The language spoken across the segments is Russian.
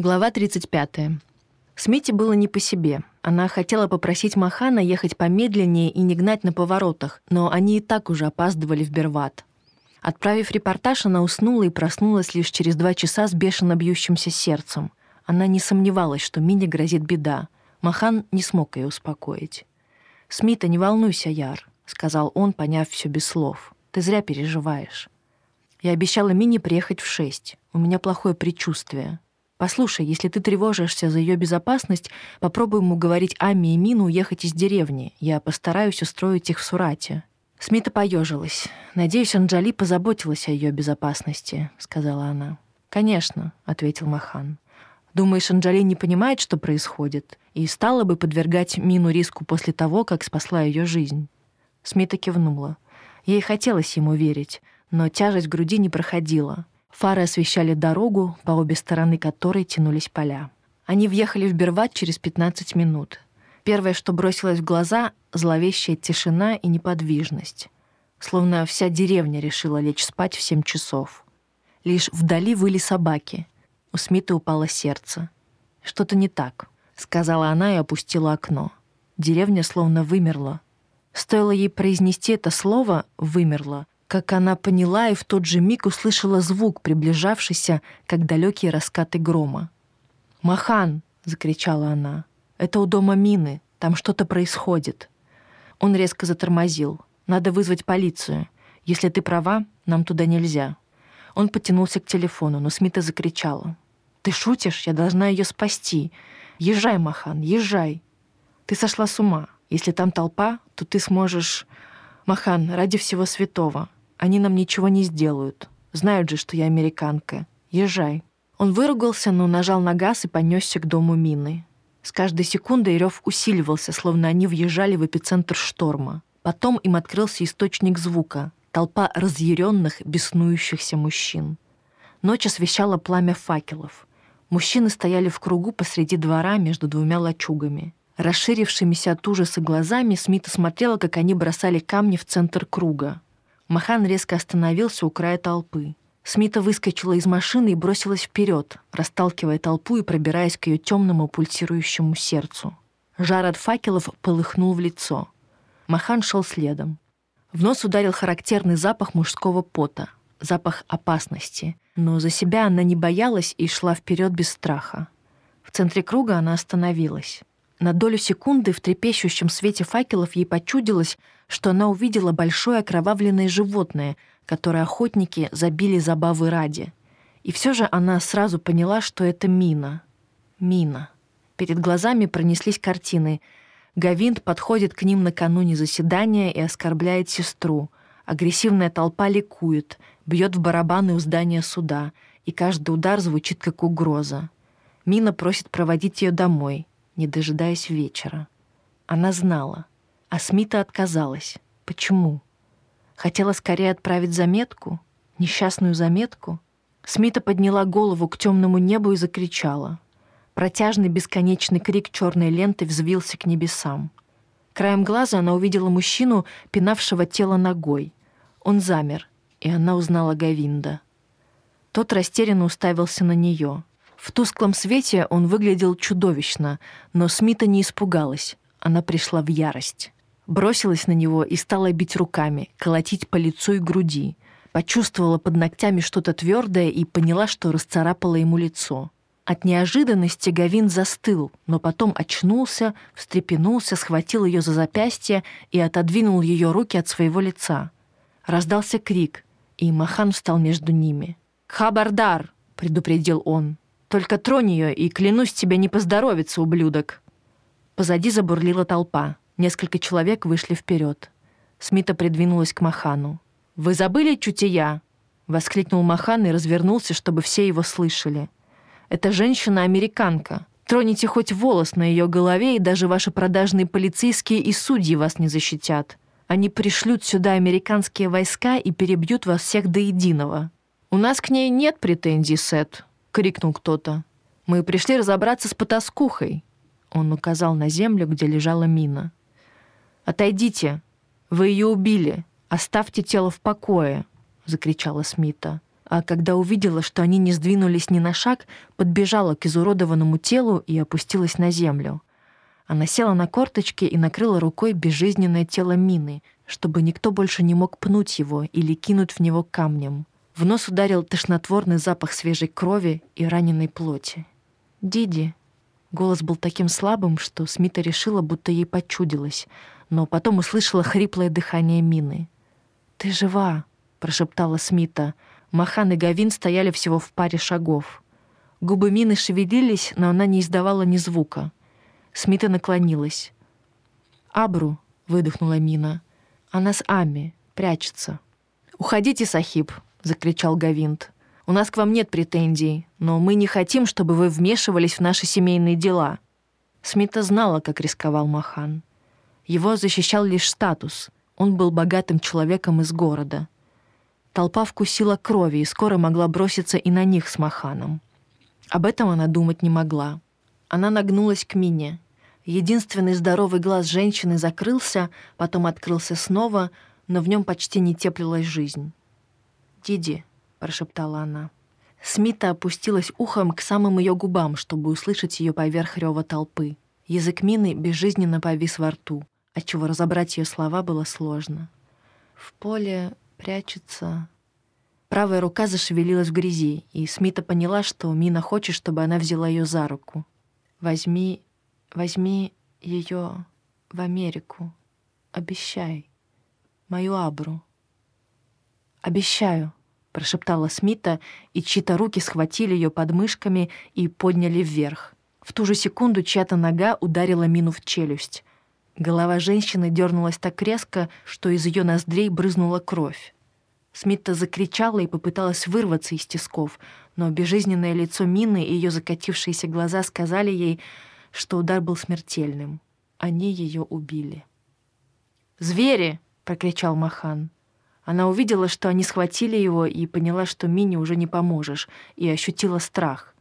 Глава 35. Смите было не по себе. Она хотела попросить Махана ехать помедленнее и не гнать на поворотах, но они и так уже опаздывали в Берват. Отправив репортаж, она уснула и проснулась лишь через два часа с бешено бьющимся сердцем. Она не сомневалась, что Мине грозит беда. Махан не смог ее успокоить. «Смита, не волнуйся, Яр», — сказал он, поняв все без слов. «Ты зря переживаешь. Я обещала Мине приехать в шесть. У меня плохое предчувствие. «Послушай, если ты тревожишься за ее безопасность, попробуем уговорить Ами и Мину уехать из деревни. Я постараюсь устроить их в Сурате». Смита поежилась. «Надеюсь, Анджали позаботилась о ее безопасности», — сказала она. «Конечно», — ответил Махан. «Думаешь, Анджали не понимает, что происходит, и стала бы подвергать Мину риску после того, как спасла ее жизнь?» Смита кивнула. Ей хотелось ему верить, но тяжесть в груди не проходила — Фары освещали дорогу, по обе стороны которой тянулись поля. Они въехали в Берват через 15 минут. Первое, что бросилось в глаза — зловещая тишина и неподвижность. Словно вся деревня решила лечь спать в 7 часов. Лишь вдали выли собаки. У Смита упало сердце. «Что-то не так», — сказала она и опустила окно. Деревня словно вымерла. Стоило ей произнести это слово «вымерла», как она поняла и в тот же миг услышала звук, приближавшийся, как далекие раскаты грома. «Махан!» — закричала она. «Это у дома Мины. Там что-то происходит». Он резко затормозил. «Надо вызвать полицию. Если ты права, нам туда нельзя». Он потянулся к телефону, но Смита закричала. «Ты шутишь? Я должна ее спасти. Езжай, Махан, езжай. Ты сошла с ума. Если там толпа, то ты сможешь... Махан, ради всего святого, они нам ничего не сделают. Знают же, что я американка. Езжай». Он выругался, но нажал на газ и понесся к дому мины. С каждой секундой рев усиливался, словно они въезжали в эпицентр шторма. Потом им открылся источник звука — толпа разъяренных, беснующихся мужчин. Ночь освещала пламя факелов. Мужчины стояли в кругу посреди двора между двумя лачугами. Расширившимися от ужаса глазами Смита смотрела, как они бросали камни в центр круга. Махан резко остановился у края толпы. Смита выскочила из машины и бросилась вперед, расталкивая толпу и пробираясь к ее темному пульсирующему сердцу. Жар от факелов полыхнул в лицо. Махан шел следом. В нос ударил характерный запах мужского пота, запах опасности. Но за себя она не боялась и шла вперед без страха. В центре круга она остановилась. На долю секунды в трепещущем свете факелов ей почудилось, что она увидела большое окровавленное животное, которое охотники забили забавы ради. И все же она сразу поняла, что это мина. Мина. Перед глазами пронеслись картины. Гавинт подходит к ним накануне заседания и оскорбляет сестру. Агрессивная толпа ликует, бьет в барабаны у здания суда, и каждый удар звучит как угроза. Мина просит проводить ее домой — не дожидаясь вечера. Она знала, а Смита отказалась. Почему? Хотела скорее отправить заметку? Несчастную заметку? Смита подняла голову к темному небу и закричала. Протяжный бесконечный крик черной ленты взвился к небесам. Краем глаза она увидела мужчину, пинавшего тело ногой. Он замер, и она узнала Гавинда. Тот растерянно уставился на нее. В тусклом свете он выглядел чудовищно, но Смита не испугалась. Она пришла в ярость. Бросилась на него и стала бить руками, колотить по лицу и груди. Почувствовала под ногтями что-то твердое и поняла, что расцарапала ему лицо. От неожиданности Гавин застыл, но потом очнулся, встрепенулся, схватил ее за запястье и отодвинул ее руки от своего лица. Раздался крик, и Махан встал между ними. «Хабардар!» — предупредил он. Только тронь ее, и, клянусь, тебе не поздоровится, ублюдок». Позади забурлила толпа. Несколько человек вышли вперед. Смита придвинулась к Махану. «Вы забыли чутия?» — воскликнул Махан и развернулся, чтобы все его слышали. «Это женщина-американка. Троните хоть волос на ее голове, и даже ваши продажные полицейские и судьи вас не защитят. Они пришлют сюда американские войска и перебьют вас всех до единого. У нас к ней нет претензий, Сет», — крикнул кто-то. «Мы пришли разобраться с потаскухой». Он указал на землю, где лежала мина. «Отойдите! Вы ее убили! Оставьте тело в покое!» — закричала Смита. а когда увидела, что они не сдвинулись ни на шаг, подбежала к изуродованному телу и опустилась на землю. Она села на корточки и накрыла рукой безжизненное тело Мины, чтобы никто больше не мог пнуть его или кинуть в него камнем. В нос ударил тошнотворный запах свежей крови и раненой плоти. «Диди». Голос был таким слабым, что Смита решила, будто ей почудилось, но потом услышала хриплое дыхание Мины. «Ты жива», — прошептала Смита. Махан и Гавин стояли всего в паре шагов. Губы Мины шевелились, но она не издавала ни звука. Смита наклонилась. «Абру», — выдохнула Мина. «Она с Ами, прячется». «Уходите, Сахиб», — закричал Гавинт. «У нас к вам нет претензий, но мы не хотим, чтобы вы вмешивались в наши семейные дела». Смита знала, как рисковал Махан. Его защищал лишь статус. Он был богатым человеком из города. Толпа вкусила крови и скоро могла броситься и на них с Маханом. Об этом она думать не могла. Она нагнулась к Мине. Единственный здоровый глаз женщины закрылся, потом открылся снова, но в нем почти не теплилась жизнь. «Диди», — прошептала она. Смита опустилась ухом к самым ее губам, чтобы услышать ее поверх рева толпы. Язык Мины безжизненно повис во рту, отчего разобрать ее слова было сложно. «В поле прячется...» Правая рука зашевелилась в грязи, и Смита поняла, что Мина хочет, чтобы она взяла ее за руку. Возьми, возьми ее в Америку. Обещай. Мою Абру. Обещаю, прошептала Смита, и чьи-то руки схватили ее подмышками и подняли вверх. В ту же секунду чья-то нога ударила Мину в челюсть. Голова женщины дернулась так резко, что из ее ноздрей брызнула кровь. Смитта закричала и попыталась вырваться из тисков, но безжизненное лицо Мины и ее закатившиеся глаза сказали ей, что удар был смертельным. Они ее убили. «Звери!» — прокричал Махан. Она увидела, что они схватили его, и поняла, что Мине уже не поможешь, и ощутила страх.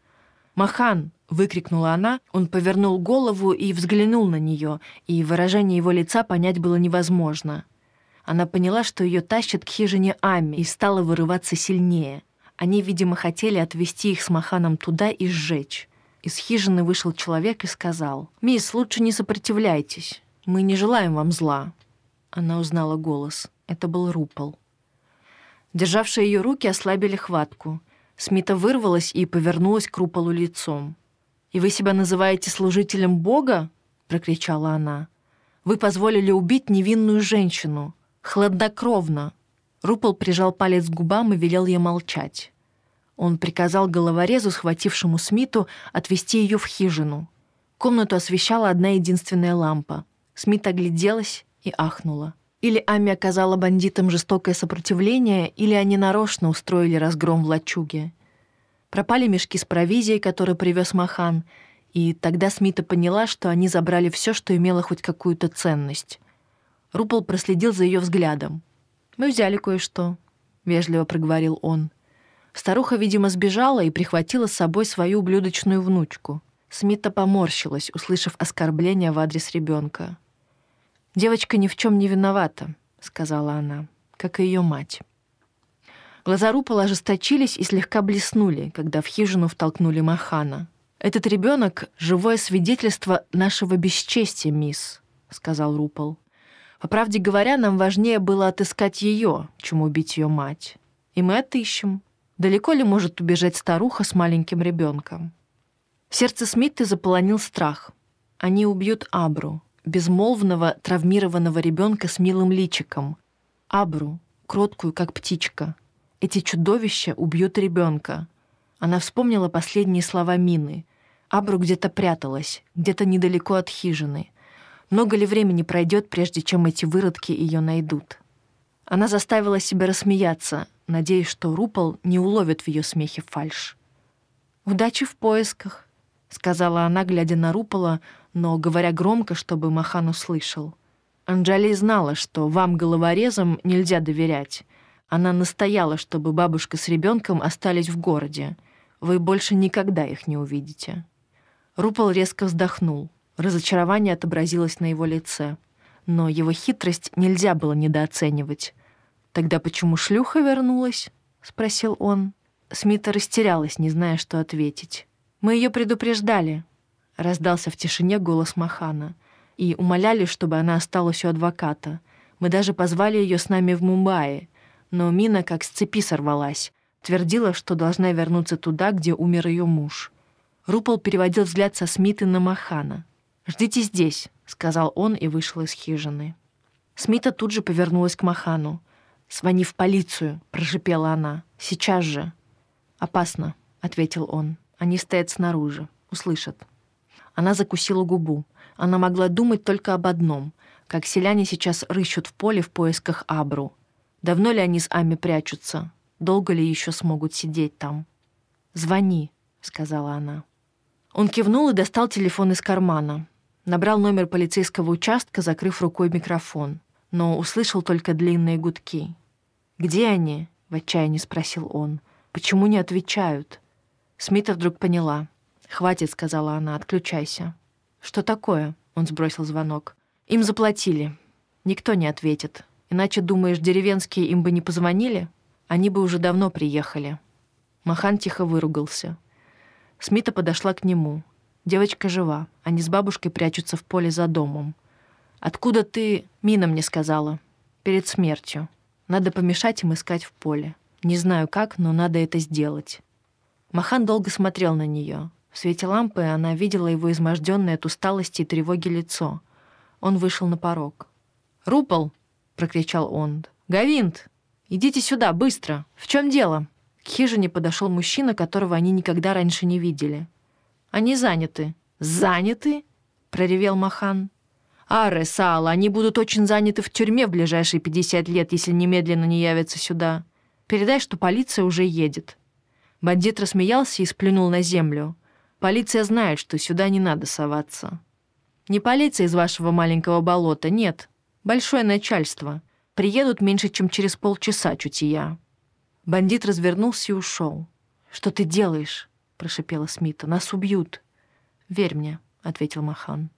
«Махан!» — выкрикнула она. Он повернул голову и взглянул на нее, и выражение его лица понять было невозможно — она поняла, что ее тащат к хижине Ами и стала вырываться сильнее. Они, видимо, хотели отвезти их с Маханом туда и сжечь. Из хижины вышел человек и сказал, «Мисс, лучше не сопротивляйтесь. Мы не желаем вам зла». Она узнала голос. Это был Рупол. Державшие ее руки ослабили хватку. Смита вырвалась и повернулась к Руполу лицом. «И вы себя называете служителем Бога?» — прокричала она. «Вы позволили убить невинную женщину. Хладнокровно. Рупол прижал палец к губам и велел ей молчать. Он приказал головорезу, схватившему Смиту, отвести ее в хижину. Комнату освещала одна единственная лампа. Смит огляделась и ахнула. Или Ами оказала бандитам жестокое сопротивление, или они нарочно устроили разгром в лачуге. Пропали мешки с провизией, которые привез Махан, и тогда Смита поняла, что они забрали все, что имело хоть какую-то ценность. Рупол проследил за ее взглядом. «Мы взяли кое-что», — вежливо проговорил он. Старуха, видимо, сбежала и прихватила с собой свою ублюдочную внучку. Смита поморщилась, услышав оскорбление в адрес ребенка. «Девочка ни в чем не виновата», — сказала она, — «как и ее мать». Глаза Рупола ожесточились и слегка блеснули, когда в хижину втолкнули Махана. «Этот ребенок — живое свидетельство нашего бесчестия, мисс», — сказал Рупол. По правде говоря, нам важнее было отыскать ее, чем убить ее мать. И мы отыщем. Далеко ли может убежать старуха с маленьким ребенком? Сердце Смиты заполонил страх. Они убьют Абру, безмолвного, травмированного ребенка с милым личиком. Абру, кроткую, как птичка. Эти чудовища убьют ребенка. Она вспомнила последние слова Мины. Абру где-то пряталась, где-то недалеко от хижины — много ли времени пройдет, прежде чем эти выродки ее найдут? Она заставила себя рассмеяться, надеясь, что Рупол не уловит в ее смехе фальш. «Удачи в поисках», — сказала она, глядя на Рупола, но говоря громко, чтобы Махан услышал. Анджали знала, что вам, головорезам, нельзя доверять. Она настояла, чтобы бабушка с ребенком остались в городе. Вы больше никогда их не увидите. Рупол резко вздохнул. Разочарование отобразилось на его лице. Но его хитрость нельзя было недооценивать. «Тогда почему шлюха вернулась?» — спросил он. Смита растерялась, не зная, что ответить. «Мы ее предупреждали», — раздался в тишине голос Махана, «и умоляли, чтобы она осталась у адвоката. Мы даже позвали ее с нами в Мумбаи, но Мина как с цепи сорвалась, твердила, что должна вернуться туда, где умер ее муж». Рупол переводил взгляд со Смиты на Махана. «Ждите здесь», — сказал он и вышел из хижины. Смита тут же повернулась к Махану. «Звони в полицию», — прошипела она. «Сейчас же». «Опасно», — ответил он. «Они стоят снаружи. Услышат». Она закусила губу. Она могла думать только об одном — как селяне сейчас рыщут в поле в поисках Абру. Давно ли они с Ами прячутся? Долго ли еще смогут сидеть там? «Звони», — сказала она. Он кивнул и достал телефон из кармана. Набрал номер полицейского участка, закрыв рукой микрофон. Но услышал только длинные гудки. «Где они?» — в отчаянии спросил он. «Почему не отвечают?» Смита вдруг поняла. «Хватит», — сказала она, — «отключайся». «Что такое?» — он сбросил звонок. «Им заплатили. Никто не ответит. Иначе, думаешь, деревенские им бы не позвонили? Они бы уже давно приехали». Махан тихо выругался. Смита подошла к нему. Девочка жива. Они с бабушкой прячутся в поле за домом. «Откуда ты...» — Мина мне сказала. «Перед смертью. Надо помешать им искать в поле. Не знаю как, но надо это сделать». Махан долго смотрел на нее. В свете лампы она видела его изможденное от усталости и тревоги лицо. Он вышел на порог. «Рупол!» — прокричал он. «Гавинт! Идите сюда, быстро! В чем дело?» К хижине подошел мужчина, которого они никогда раньше не видели. «Они заняты». «Заняты?» — проревел Махан. «Аре, Саала, они будут очень заняты в тюрьме в ближайшие 50 лет, если немедленно не явятся сюда. Передай, что полиция уже едет». Бандит рассмеялся и сплюнул на землю. «Полиция знает, что сюда не надо соваться». «Не полиция из вашего маленького болота, нет. Большое начальство. Приедут меньше, чем через полчаса, чутья». Бандит развернулся и ушел. «Что ты делаешь?» — прошипела Смита. «Нас убьют». «Верь мне», — ответил Махан.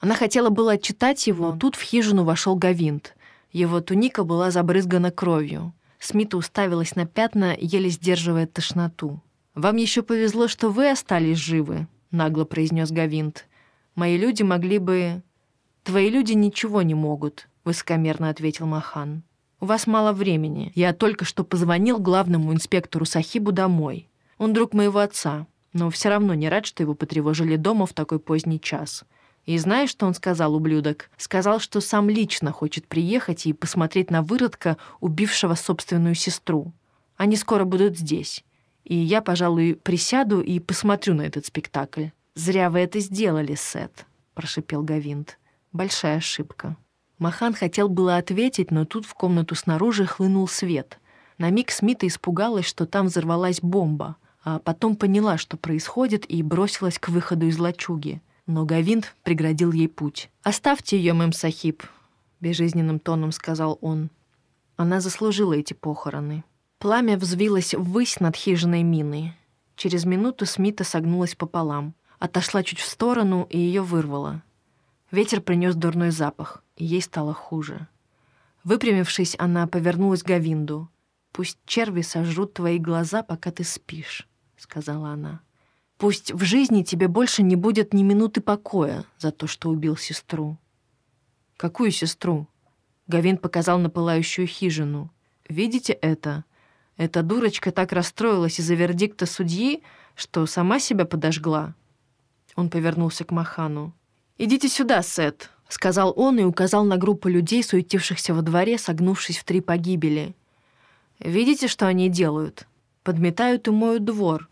Она хотела было отчитать его, тут в хижину вошел Гавинт. Его туника была забрызгана кровью. Смита уставилась на пятна, еле сдерживая тошноту. «Вам еще повезло, что вы остались живы», — нагло произнес Гавинт. «Мои люди могли бы...» «Твои люди ничего не могут», — высокомерно ответил Махан. «У вас мало времени. Я только что позвонил главному инспектору Сахибу домой. Он друг моего отца, но все равно не рад, что его потревожили дома в такой поздний час. И знаешь, что он сказал, ублюдок? Сказал, что сам лично хочет приехать и посмотреть на выродка, убившего собственную сестру. Они скоро будут здесь. И я, пожалуй, присяду и посмотрю на этот спектакль. «Зря вы это сделали, Сет», — прошипел Гавинт. «Большая ошибка». Махан хотел было ответить, но тут в комнату снаружи хлынул свет. На миг Смита испугалась, что там взорвалась бомба, а потом поняла, что происходит, и бросилась к выходу из лачуги. Но Гавинт преградил ей путь. «Оставьте ее, мэм Сахиб», — безжизненным тоном сказал он. Она заслужила эти похороны. Пламя взвилось ввысь над хижиной мины. Через минуту Смита согнулась пополам, отошла чуть в сторону и ее вырвало. Ветер принес дурной запах и ей стало хуже. Выпрямившись, она повернулась к Гавинду. «Пусть черви сожрут твои глаза, пока ты спишь», — сказала она. «Пусть в жизни тебе больше не будет ни минуты покоя за то, что убил сестру». «Какую сестру?» Гавин показал на пылающую хижину. «Видите это? Эта дурочка так расстроилась из-за вердикта судьи, что сама себя подожгла». Он повернулся к Махану. «Идите сюда, Сет», — сказал он и указал на группу людей, суетившихся во дворе, согнувшись в три погибели. «Видите, что они делают? Подметают и моют двор.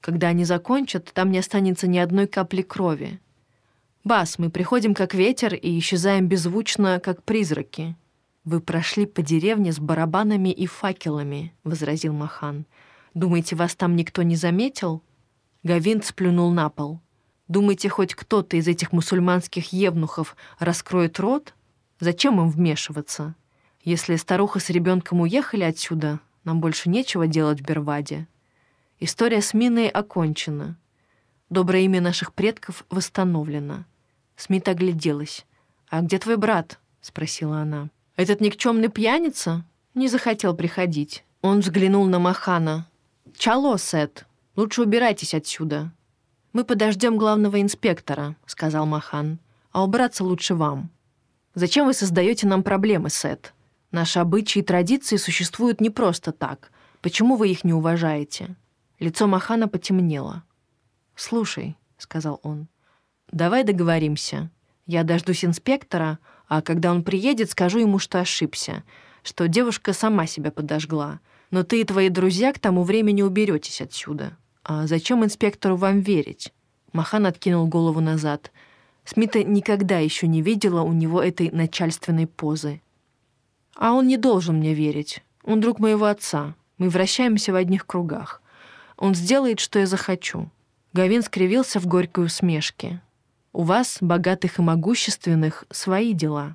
Когда они закончат, там не останется ни одной капли крови. Бас, мы приходим как ветер и исчезаем беззвучно, как призраки». «Вы прошли по деревне с барабанами и факелами», — возразил Махан. «Думаете, вас там никто не заметил?» Гавин сплюнул на пол. Думаете, хоть кто-то из этих мусульманских евнухов раскроет рот? Зачем им вмешиваться? Если старуха с ребенком уехали отсюда, нам больше нечего делать в Берваде. История с Миной окончена. Доброе имя наших предков восстановлено. Смит огляделась. «А где твой брат?» — спросила она. «Этот никчемный пьяница?» Не захотел приходить. Он взглянул на Махана. «Чало, Сет, лучше убирайтесь отсюда». «Мы подождем главного инспектора», — сказал Махан. «А убраться лучше вам». «Зачем вы создаете нам проблемы, Сет? Наши обычаи и традиции существуют не просто так. Почему вы их не уважаете?» Лицо Махана потемнело. «Слушай», — сказал он, — «давай договоримся. Я дождусь инспектора, а когда он приедет, скажу ему, что ошибся, что девушка сама себя подожгла. Но ты и твои друзья к тому времени уберетесь отсюда. А зачем инспектору вам верить? Махан откинул голову назад. Смита никогда еще не видела у него этой начальственной позы. А он не должен мне верить. Он друг моего отца. Мы вращаемся в одних кругах. Он сделает, что я захочу. Гавин скривился в горькой усмешке. У вас, богатых и могущественных, свои дела.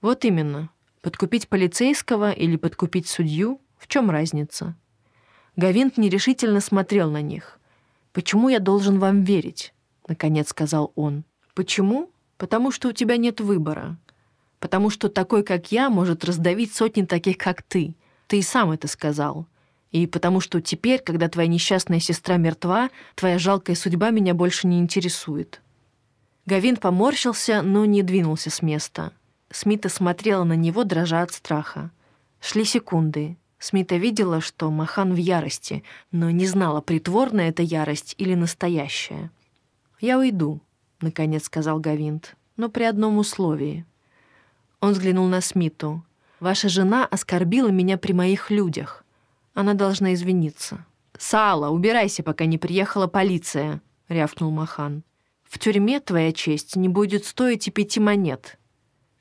Вот именно. Подкупить полицейского или подкупить судью — в чем разница? Гавинт нерешительно смотрел на них. «Почему я должен вам верить?» — наконец сказал он. «Почему? Потому что у тебя нет выбора. Потому что такой, как я, может раздавить сотни таких, как ты. Ты и сам это сказал. И потому что теперь, когда твоя несчастная сестра мертва, твоя жалкая судьба меня больше не интересует». Гавин поморщился, но не двинулся с места. Смита смотрела на него, дрожа от страха. Шли секунды. Смита видела, что Махан в ярости, но не знала, притворная это ярость или настоящая. «Я уйду», — наконец сказал Гавинт, — «но при одном условии». Он взглянул на Смиту. «Ваша жена оскорбила меня при моих людях. Она должна извиниться». «Сала, убирайся, пока не приехала полиция», — рявкнул Махан. «В тюрьме твоя честь не будет стоить и пяти монет».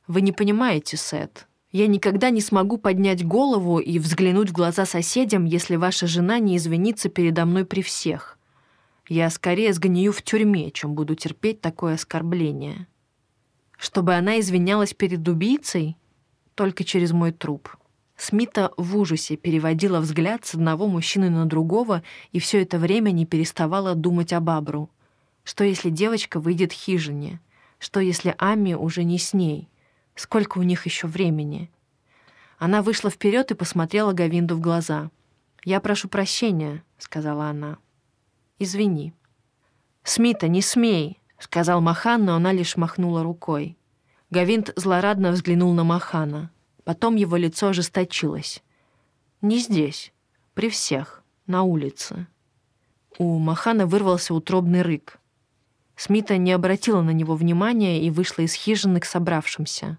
«Вы не понимаете, Сет. Я никогда не смогу поднять голову и взглянуть в глаза соседям, если ваша жена не извинится передо мной при всех. Я скорее сгнию в тюрьме, чем буду терпеть такое оскорбление. Чтобы она извинялась перед убийцей? Только через мой труп. Смита в ужасе переводила взгляд с одного мужчины на другого и все это время не переставала думать об Абру. Что если девочка выйдет хижине? Что если Ами уже не с ней? Сколько у них еще времени? Она вышла вперед и посмотрела Гавинду в глаза. «Я прошу прощения», — сказала она. «Извини». «Смита, не смей», — сказал Махан, но она лишь махнула рукой. Гавинд злорадно взглянул на Махана. Потом его лицо ожесточилось. «Не здесь. При всех. На улице». У Махана вырвался утробный рык. Смита не обратила на него внимания и вышла из хижины к собравшимся.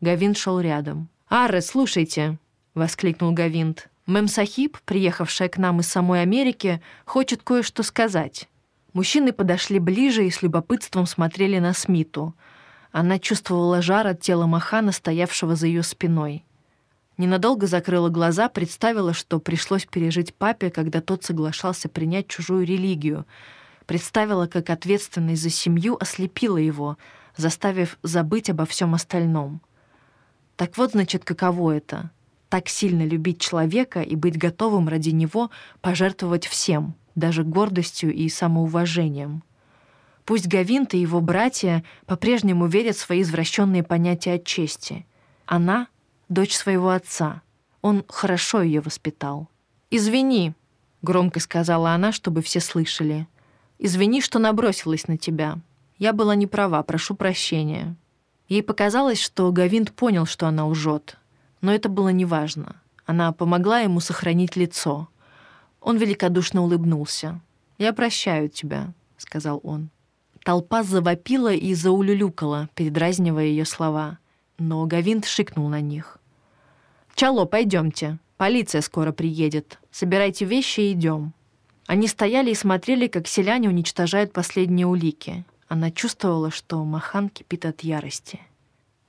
Гавин шел рядом. «Арре, слушайте!» — воскликнул Гавинт. «Мэм Сахиб, приехавшая к нам из самой Америки, хочет кое-что сказать». Мужчины подошли ближе и с любопытством смотрели на Смиту. Она чувствовала жар от тела Махана, стоявшего за ее спиной. Ненадолго закрыла глаза, представила, что пришлось пережить папе, когда тот соглашался принять чужую религию. Представила, как ответственность за семью ослепила его, заставив забыть обо всем остальном — так вот, значит, каково это — так сильно любить человека и быть готовым ради него пожертвовать всем, даже гордостью и самоуважением. Пусть Гавинт и его братья по-прежнему верят в свои извращенные понятия о чести. Она — дочь своего отца. Он хорошо ее воспитал. «Извини», — громко сказала она, чтобы все слышали. «Извини, что набросилась на тебя. Я была не права, прошу прощения». Ей показалось, что Гавинт понял, что она лжет. Но это было неважно. Она помогла ему сохранить лицо. Он великодушно улыбнулся. «Я прощаю тебя», — сказал он. Толпа завопила и заулюлюкала, передразнивая ее слова. Но Гавинт шикнул на них. «Чало, пойдемте. Полиция скоро приедет. Собирайте вещи и идем». Они стояли и смотрели, как селяне уничтожают последние улики. Она чувствовала, что Махан кипит от ярости.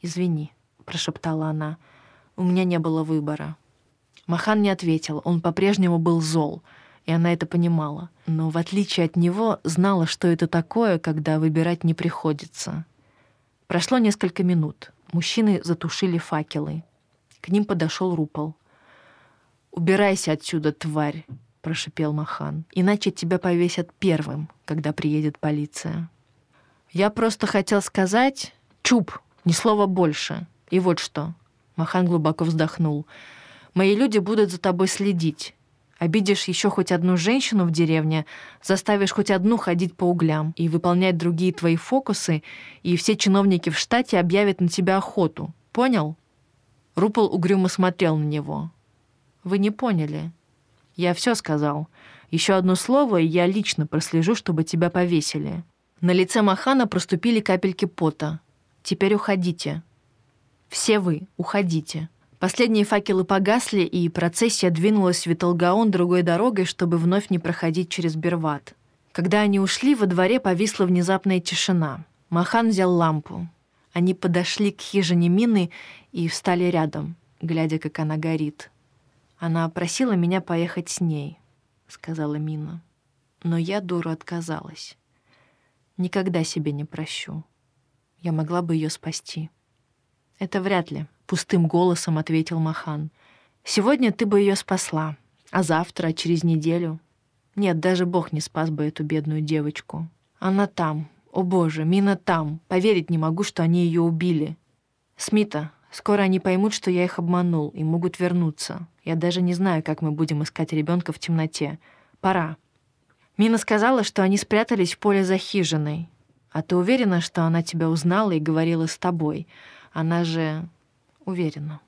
«Извини», — прошептала она, — «у меня не было выбора». Махан не ответил, он по-прежнему был зол, и она это понимала, но в отличие от него знала, что это такое, когда выбирать не приходится. Прошло несколько минут. Мужчины затушили факелы. К ним подошел Рупол. «Убирайся отсюда, тварь!» — прошипел Махан. «Иначе тебя повесят первым, когда приедет полиция». Я просто хотел сказать... Чуп, ни слова больше. И вот что. Махан глубоко вздохнул. Мои люди будут за тобой следить. Обидишь еще хоть одну женщину в деревне, заставишь хоть одну ходить по углям и выполнять другие твои фокусы, и все чиновники в штате объявят на тебя охоту. Понял?» Рупол угрюмо смотрел на него. «Вы не поняли. Я все сказал. Еще одно слово, и я лично прослежу, чтобы тебя повесили». На лице Махана проступили капельки пота. «Теперь уходите. Все вы, уходите». Последние факелы погасли, и процессия двинулась в Виталгаон другой дорогой, чтобы вновь не проходить через Берват. Когда они ушли, во дворе повисла внезапная тишина. Махан взял лампу. Они подошли к хижине Мины и встали рядом, глядя, как она горит. «Она просила меня поехать с ней», — сказала Мина. Но я, дура, отказалась. Никогда себе не прощу. Я могла бы ее спасти. Это вряд ли, — пустым голосом ответил Махан. «Сегодня ты бы ее спасла, а завтра, через неделю...» Нет, даже Бог не спас бы эту бедную девочку. Она там. О боже, Мина там. Поверить не могу, что они ее убили. Смита, скоро они поймут, что я их обманул, и могут вернуться. Я даже не знаю, как мы будем искать ребенка в темноте. Пора. Мина сказала, что они спрятались в поле за хижиной. А ты уверена, что она тебя узнала и говорила с тобой? Она же Уверена.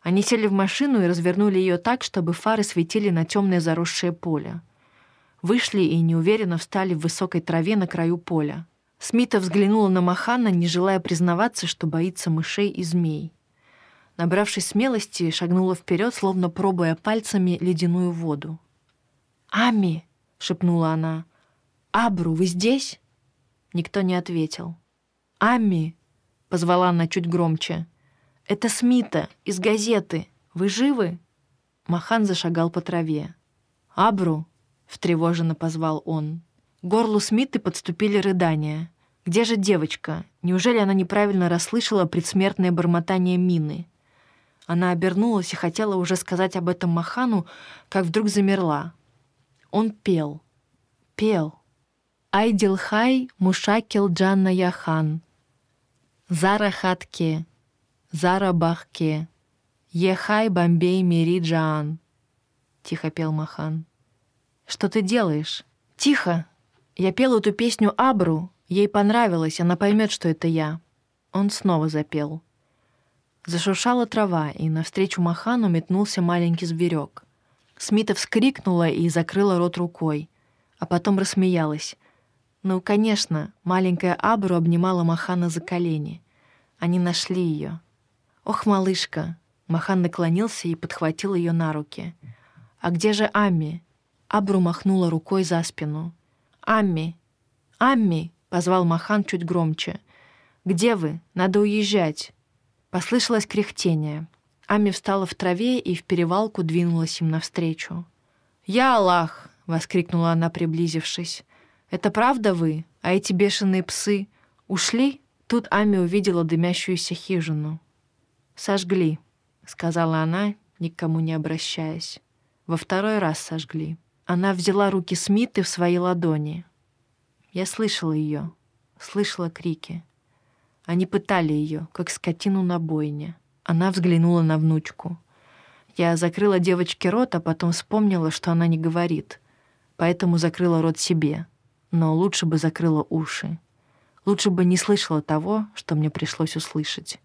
Они сели в машину и развернули ее так, чтобы фары светили на темное заросшее поле. Вышли и неуверенно встали в высокой траве на краю поля. Смита взглянула на Махана, не желая признаваться, что боится мышей и змей. Набравшись смелости, шагнула вперед, словно пробуя пальцами ледяную воду. «Ами!» — шепнула она. «Абру, вы здесь?» Никто не ответил. «Ами!» — позвала она чуть громче. «Это Смита, из газеты. Вы живы?» Махан зашагал по траве. «Абру!» — встревоженно позвал он. К горлу Смиты подступили рыдания. «Где же девочка? Неужели она неправильно расслышала предсмертное бормотание Мины?» Она обернулась и хотела уже сказать об этом Махану, как вдруг замерла. Он пел. Пел. «Айдилхай мушакил Джанна Яхан». «Зара хатке, Зара Бахке, Ехай Бомбей Мириджаан, тихо пел Махан. Что ты делаешь? Тихо! Я пел эту песню Абру, ей понравилось, она поймет, что это я. Он снова запел. Зашуршала трава, и навстречу Махану метнулся маленький зверек. Смита вскрикнула и закрыла рот рукой, а потом рассмеялась. Ну, конечно, маленькая Абру обнимала Махана за колени. Они нашли ее. «Ох, малышка!» Махан наклонился и подхватил ее на руки. «А где же Амми?» Абру махнула рукой за спину. «Амми! Амми!» — позвал Махан чуть громче. «Где вы? Надо уезжать!» Послышалось кряхтение. Ами встала в траве и в перевалку двинулась им навстречу. «Я Аллах!» — воскликнула она, приблизившись. «Это правда вы? А эти бешеные псы ушли?» Тут Ами увидела дымящуюся хижину. «Сожгли», — сказала она, никому не обращаясь. Во второй раз сожгли. Она взяла руки Смиты в свои ладони. Я слышала ее, слышала крики. Они пытали ее, как скотину на бойне. Она взглянула на внучку. Я закрыла девочке рот, а потом вспомнила, что она не говорит. Поэтому закрыла рот себе. Но лучше бы закрыла уши. Лучше бы не слышала того, что мне пришлось услышать.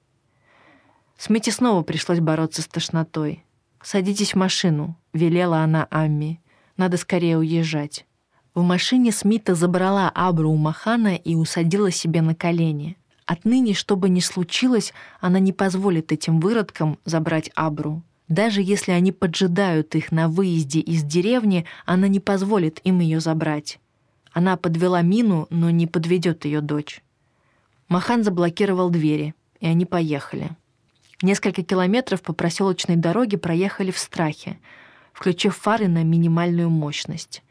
Смите снова пришлось бороться с тошнотой. «Садитесь в машину», — велела она Амми. «Надо скорее уезжать». В машине Смита забрала Абру у Махана и усадила себе на колени. Отныне, что бы ни случилось, она не позволит этим выродкам забрать Абру. Даже если они поджидают их на выезде из деревни, она не позволит им ее забрать. Она подвела Мину, но не подведет ее дочь. Махан заблокировал двери, и они поехали. Несколько километров по проселочной дороге проехали в страхе, включив фары на минимальную мощность.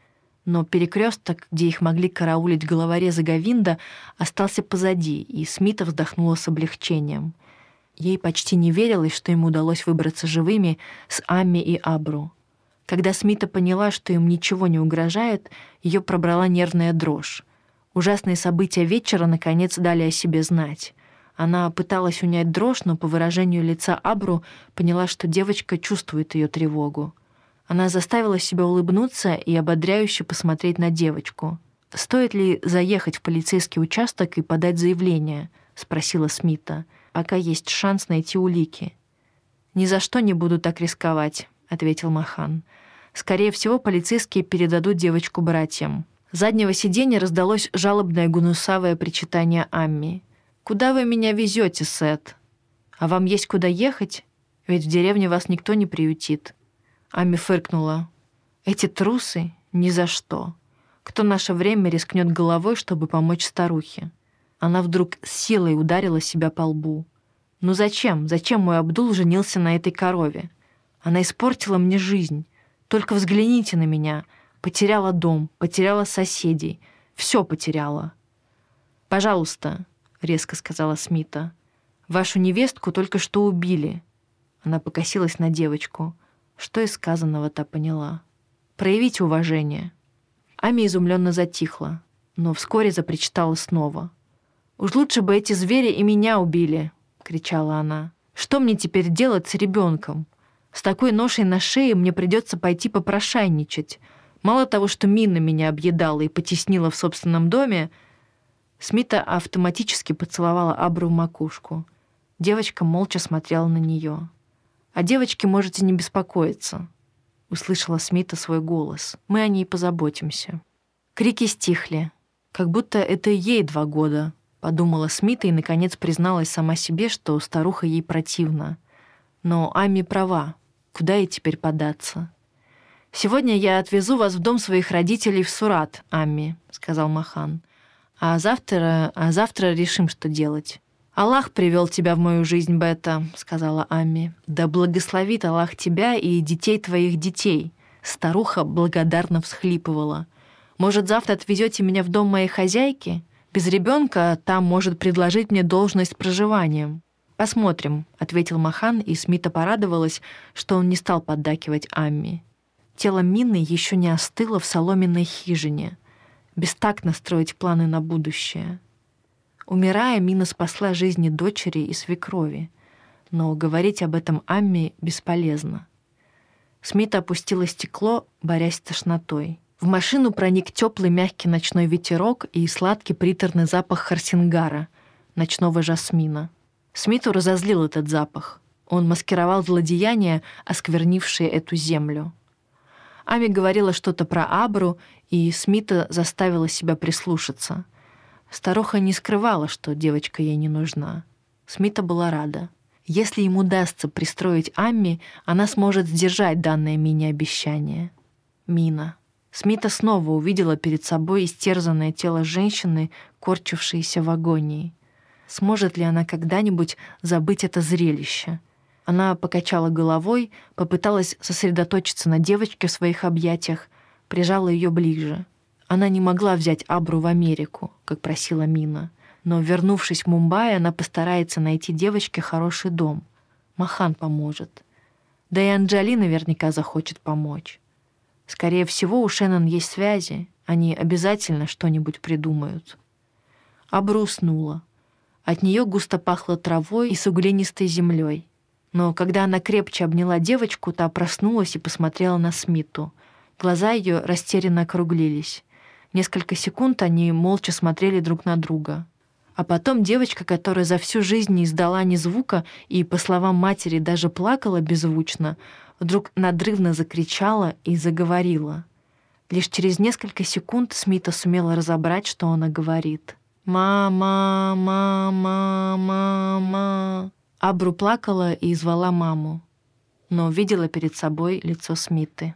Но перекресток, где их могли караулить головорезы Гавинда, остался позади, и Смита вздохнула с облегчением. Ей почти не верилось, что им удалось выбраться живыми с Амми и Абру. Когда Смита поняла, что им ничего не угрожает, ее пробрала нервная дрожь. Ужасные события вечера наконец дали о себе знать. Она пыталась унять дрожь, но по выражению лица Абру поняла, что девочка чувствует ее тревогу. Она заставила себя улыбнуться и ободряюще посмотреть на девочку. «Стоит ли заехать в полицейский участок и подать заявление?» — спросила Смита. «Пока есть шанс найти улики». «Ни за что не буду так рисковать», — ответил Махан. «Скорее всего, полицейские передадут девочку братьям». С заднего сиденья раздалось жалобное гунусавое причитание Амми. «Куда вы меня везете, Сет? А вам есть куда ехать? Ведь в деревне вас никто не приютит». Ами фыркнула. «Эти трусы? Ни за что. Кто наше время рискнет головой, чтобы помочь старухе?» Она вдруг с силой ударила себя по лбу. «Ну зачем? Зачем мой Абдул женился на этой корове? Она испортила мне жизнь. Только взгляните на меня. Потеряла дом, потеряла соседей. Все потеряла». «Пожалуйста», — резко сказала Смита. «Вашу невестку только что убили». Она покосилась на девочку. Что из сказанного та поняла. «Проявите уважение». Ами изумленно затихла, но вскоре запричитала снова. «Уж лучше бы эти звери и меня убили!» — кричала она. «Что мне теперь делать с ребенком? С такой ношей на шее мне придется пойти попрошайничать. Мало того, что Мина меня объедала и потеснила в собственном доме, Смита автоматически поцеловала Абру в макушку. Девочка молча смотрела на нее. О девочке можете не беспокоиться», — услышала Смита свой голос. «Мы о ней позаботимся». Крики стихли, как будто это ей два года, подумала Смита и, наконец, призналась сама себе, что старуха ей противна. Но Ами права. Куда ей теперь податься? «Сегодня я отвезу вас в дом своих родителей в Сурат, Амми», — сказал Махан. «А завтра, а завтра решим, что делать». «Аллах привел тебя в мою жизнь, Бета», — сказала Амми. «Да благословит Аллах тебя и детей твоих детей». Старуха благодарно всхлипывала. «Может, завтра отвезете меня в дом моей хозяйки? Без ребенка там может предложить мне должность проживанием». «Посмотрим», — ответил Махан, и Смита порадовалась, что он не стал поддакивать Амми. Тело Мины еще не остыло в соломенной хижине. Бестактно строить планы на будущее — Умирая, Мина спасла жизни дочери и свекрови, но говорить об этом Амме бесполезно. Смита опустила стекло, борясь с тошнотой. В машину проник теплый мягкий ночной ветерок и сладкий приторный запах харсингара, ночного жасмина. Смиту разозлил этот запах. Он маскировал злодеяния, осквернившие эту землю. Ами говорила что-то про Абру, и Смита заставила себя прислушаться. Старуха не скрывала, что девочка ей не нужна. Смита была рада. Если ему удастся пристроить Амми, она сможет сдержать данное мини-обещание. Мина. Смита снова увидела перед собой истерзанное тело женщины, корчившееся в агонии. Сможет ли она когда-нибудь забыть это зрелище? Она покачала головой, попыталась сосредоточиться на девочке в своих объятиях, прижала ее ближе. Она не могла взять Абру в Америку, как просила Мина. Но, вернувшись в Мумбаи, она постарается найти девочке хороший дом. Махан поможет. Да и Анджали наверняка захочет помочь. Скорее всего, у Шеннон есть связи. Они обязательно что-нибудь придумают. Абру уснула. От нее густо пахло травой и суглинистой землей. Но когда она крепче обняла девочку, та проснулась и посмотрела на Смиту. Глаза ее растерянно округлились. Несколько секунд они молча смотрели друг на друга. А потом девочка, которая за всю жизнь не издала ни звука и, по словам матери, даже плакала беззвучно, вдруг надрывно закричала и заговорила. Лишь через несколько секунд Смита сумела разобрать, что она говорит. «Мама, мама, мама». Абру плакала и звала маму, но видела перед собой лицо Смиты.